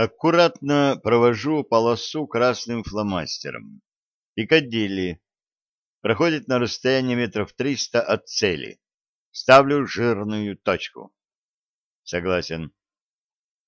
Аккуратно провожу полосу красным фломастером. Пикадилли. Проходит на расстоянии метров триста от цели. Ставлю жирную точку. Согласен.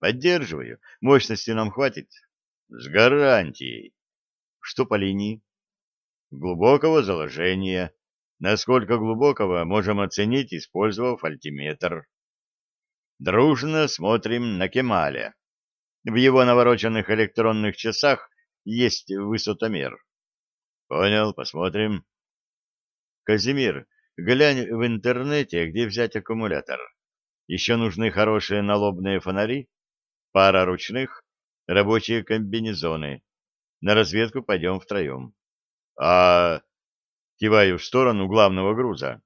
Поддерживаю. Мощности нам хватит. С гарантией. Что по линии? Глубокого заложения. Насколько глубокого, можем оценить, использовав альтиметр. Дружно смотрим на Кемаля. В его навороченных электронных часах есть высотомер. Понял, посмотрим. Казимир, глянь в интернете, где взять аккумулятор. Еще нужны хорошие налобные фонари, пара ручных, рабочие комбинезоны. На разведку пойдем втроем. А... Киваю в сторону главного груза.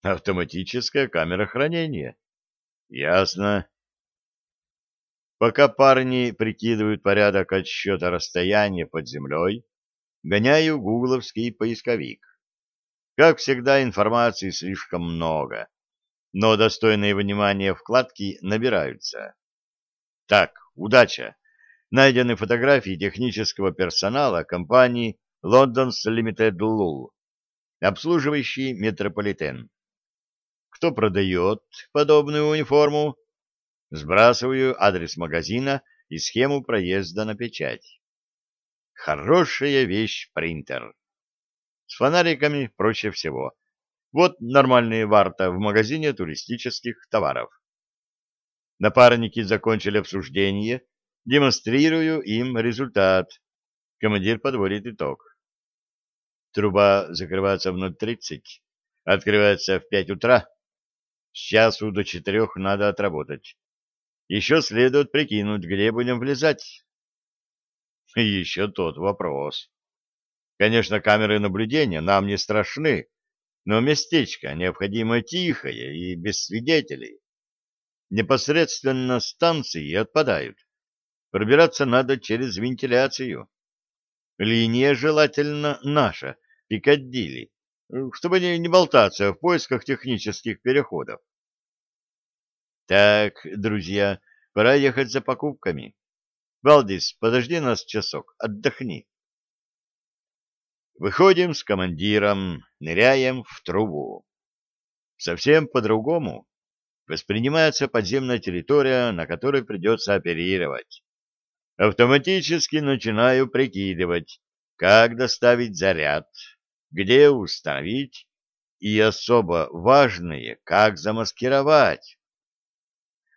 Автоматическая камера хранения. Ясно. Пока парни прикидывают порядок отсчета расстояния под землей, гоняю гугловский поисковик. Как всегда, информации слишком много, но достойные внимания вкладки набираются. Так, удача! Найдены фотографии технического персонала компании London's Limited Lul, обслуживающий метрополитен. Кто продает подобную униформу? Сбрасываю адрес магазина и схему проезда на печать. Хорошая вещь принтер. С фонариками проще всего. Вот нормальные варта в магазине туристических товаров. Напарники закончили обсуждение, демонстрирую им результат. Командир подводит итог. Труба закрывается в 0.30, открывается в 5 утра. С часу до четырех надо отработать. Еще следует прикинуть, где будем влезать. Еще тот вопрос. Конечно, камеры наблюдения нам не страшны, но местечко необходимо тихое и без свидетелей. Непосредственно станции отпадают. Пробираться надо через вентиляцию. Линия желательно наша, Пикадилли, чтобы не, не болтаться в поисках технических переходов. Так, друзья, пора ехать за покупками. Валдис, подожди нас часок, отдохни. Выходим с командиром, ныряем в трубу. Совсем по-другому воспринимается подземная территория, на которой придется оперировать. Автоматически начинаю прикидывать, как доставить заряд, где установить и особо важное, как замаскировать.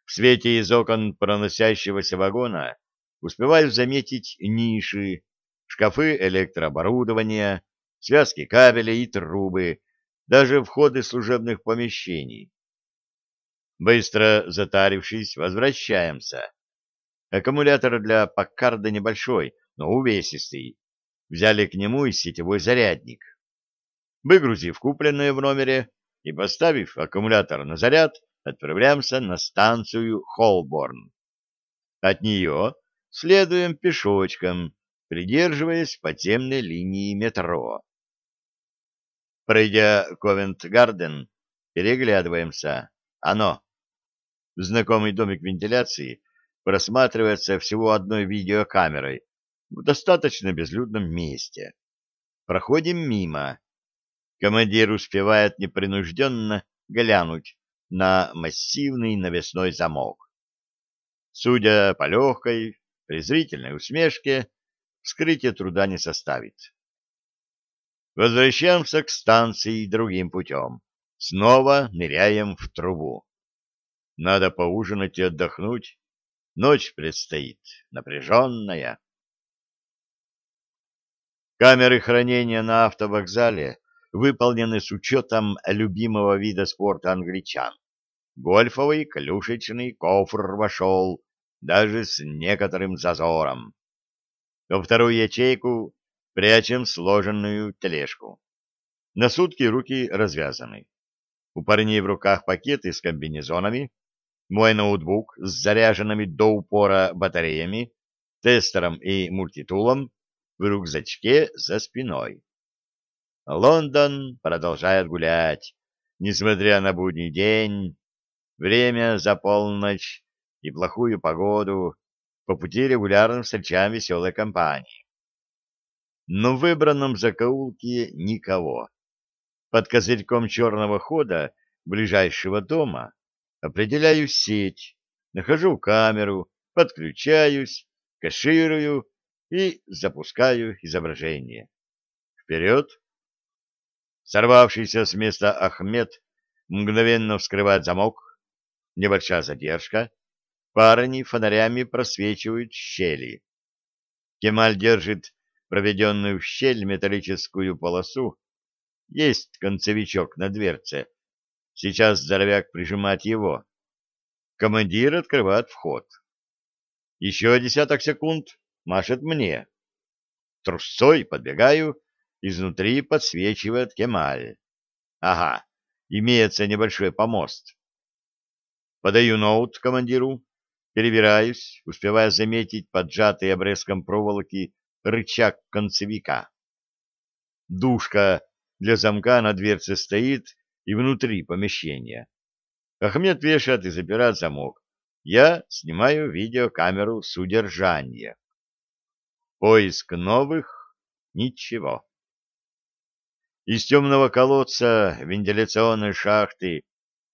В свете из окон проносящегося вагона успеваю заметить ниши, шкафы электрооборудования, связки кабелей и трубы, даже входы служебных помещений. Быстро затарившись, возвращаемся. Аккумулятор для Паккарда небольшой, но увесистый. Взяли к нему и сетевой зарядник. Выгрузив купленное в номере и поставив аккумулятор на заряд, отправляемся на станцию Холборн. От нее следуем пешочком, придерживаясь подземной линии метро. Пройдя Ковент-Гарден, переглядываемся. Оно. Знакомый домик вентиляции просматривается всего одной видеокамерой в достаточно безлюдном месте. Проходим мимо. Командир успевает непринужденно глянуть на массивный навесной замок. Судя по легкой, презрительной усмешке, вскрытие труда не составит. Возвращаемся к станции другим путем. Снова ныряем в трубу. Надо поужинать и отдохнуть. Ночь предстоит напряженная. Камеры хранения на автовокзале выполнены с учетом любимого вида спорта англичан. Гольфовый клюшечный кофр вошел, даже с некоторым зазором. Во вторую ячейку прячем сложенную тележку. На сутки руки развязаны. У парней в руках пакеты с комбинезонами, мой ноутбук с заряженными до упора батареями, тестером и мультитулом в рюкзачке за спиной. Лондон продолжает гулять, несмотря на будний день, время за полночь и плохую погоду. по пути регулярно встречаем веселой компании. Но в выбранном закоулке никого. Под козырьком черного хода ближайшего дома определяю сеть, нахожу камеру, подключаюсь, кэширую и запускаю изображение. Вперед! Сорвавшийся с места Ахмед мгновенно вскрывает замок, небольшая задержка, парни фонарями просвечивают щели. Кемаль держит проведенную в щель металлическую полосу, есть концевичок на дверце. Сейчас здоровяк прижимает его. Командир открывает вход. Еще десяток секунд машет мне. Трусцой подбегаю, изнутри подсвечивает Кемаль. Ага, имеется небольшой помост. Подаю ноут командиру, перебираюсь, успевая заметить поджатый обрезком проволоки рычаг концевика. Душка для замка на дверце стоит и внутри помещения. Ахмед вешает и запирает замок. Я снимаю видеокамеру с удержания. Поиск новых — ничего. Из темного колодца вентиляционной шахты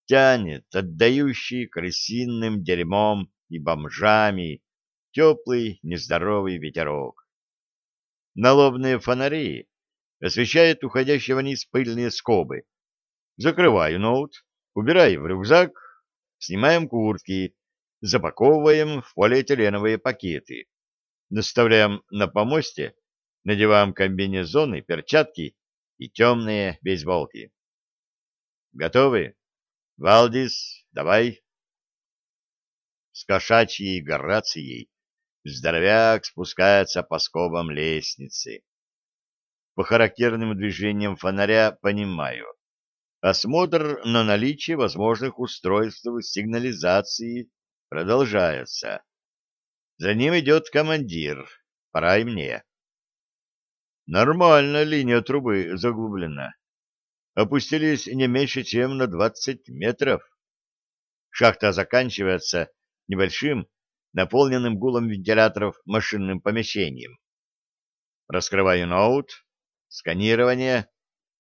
тянет отдающий крысиным дерьмом и бомжами теплый нездоровый ветерок. Налобные фонари освещают уходящие вниз пыльные скобы. Закрываю ноут, убираю в рюкзак, снимаем куртки, запаковываем в полиэтиленовые пакеты, наставляем на помосте, надеваем комбинезоны, перчатки и темные бейсболки. Готовы? Валдис, давай. С кошачьей грацией здоровяк спускается по скобам лестницы. По характерным движениям фонаря понимаю. Осмотр на наличие возможных устройств сигнализации продолжается. За ним идет командир. Пора и мне. Нормально линия трубы заглублена. Опустились не меньше, чем на двадцать метров. Шахта заканчивается небольшим, наполненным гулом вентиляторов машинным помещением. Раскрываю ноут. Сканирование.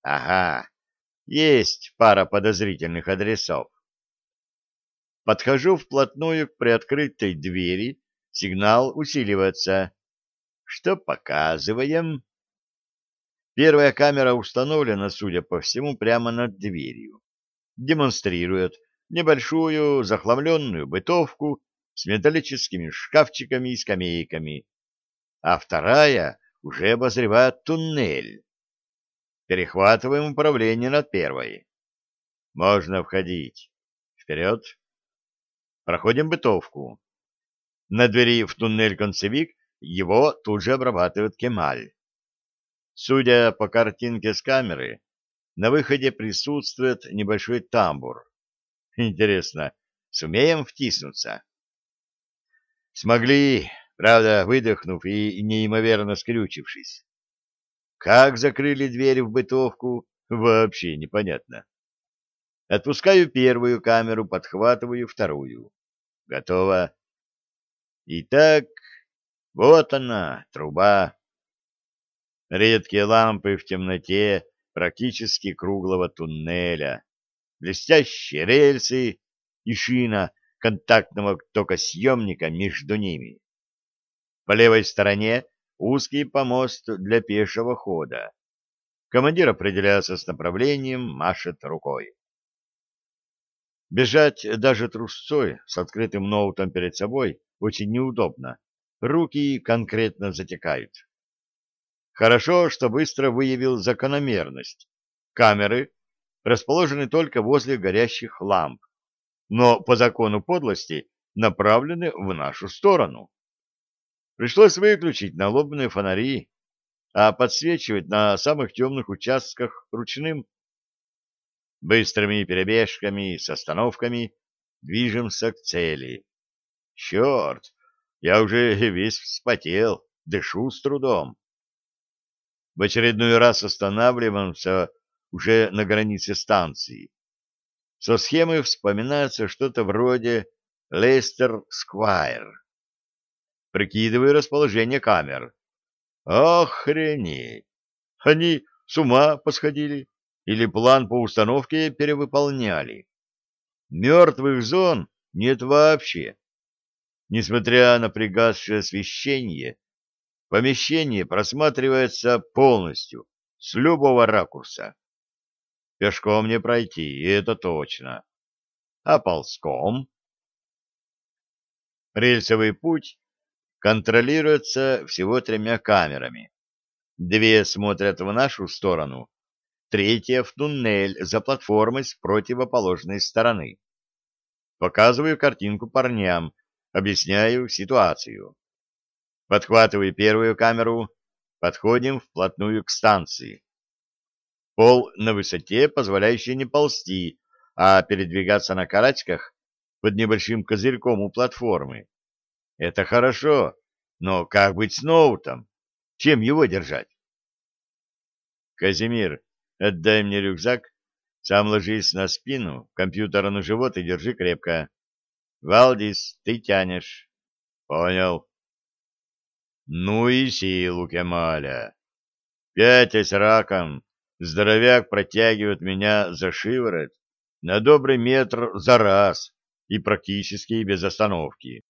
Ага, есть пара подозрительных адресов. Подхожу вплотную к приоткрытой двери, сигнал усиливается. Что показываем? Первая камера установлена, судя по всему, прямо над дверью. Демонстрирует небольшую захламленную бытовку с металлическими шкафчиками и скамейками, а вторая уже обозревает туннель. Перехватываем управление над первой. Можно входить. Вперед. Проходим бытовку. На двери в туннель концевик его тут же обрабатывает Кемаль. Судя по картинке с камеры, на выходе присутствует небольшой тамбур. Интересно, сумеем втиснуться? Смогли, правда, выдохнув и неимоверно скрючившись. Как закрыли дверь в бытовку, вообще непонятно. Отпускаю первую камеру, подхватываю вторую. Готово. Итак, вот она, труба. Редкие лампы в темноте практически круглого туннеля, блестящие рельсы и шина контактного токосъемника между ними. По левой стороне узкий помост для пешего хода. Командир определяется с направлением, машет рукой. Бежать даже трусцой с открытым ноутом перед собой очень неудобно. Руки конкретно затекают. Хорошо, что быстро выявил закономерность. Камеры расположены только возле горящих ламп, но по закону подлости направлены в нашу сторону. Пришлось выключить налобные фонари, а подсвечивать на самых темных участках ручным. Быстрыми перебежками с остановками движемся к цели. Черт, я уже весь вспотел, дышу с трудом. В очередной раз останавливаемся уже на границе станции. Со схемы вспоминается что-то вроде Лестер Сквайр. Прикидываю расположение камер. Охренеть! Они с ума посходили или план по установке перевыполняли. Мертвых зон нет вообще. Несмотря на пригасшее освещение, помещение просматривается полностью, с любого ракурса. Пешком не пройти, это точно. А ползком? Рельсовый путь контролируется всего тремя камерами. Две смотрят в нашу сторону, третья в туннель за платформой с противоположной стороны. Показываю картинку парням, объясняю ситуацию. Подхватываю первую камеру, подходим вплотную к станции. Пол на высоте, позволяющий не ползти, а передвигаться на карачках под небольшим козырьком у платформы. Это хорошо, но как быть с ноутом? Чем его держать? Казимир, отдай мне рюкзак, сам ложись на спину, компьютер на живот и держи крепко. Валдис, ты тянешь. Понял. Ну и силу Кемаля. Пятясь раком, здоровяк протягивает меня за шиворот на добрый метр за раз и практически без остановки.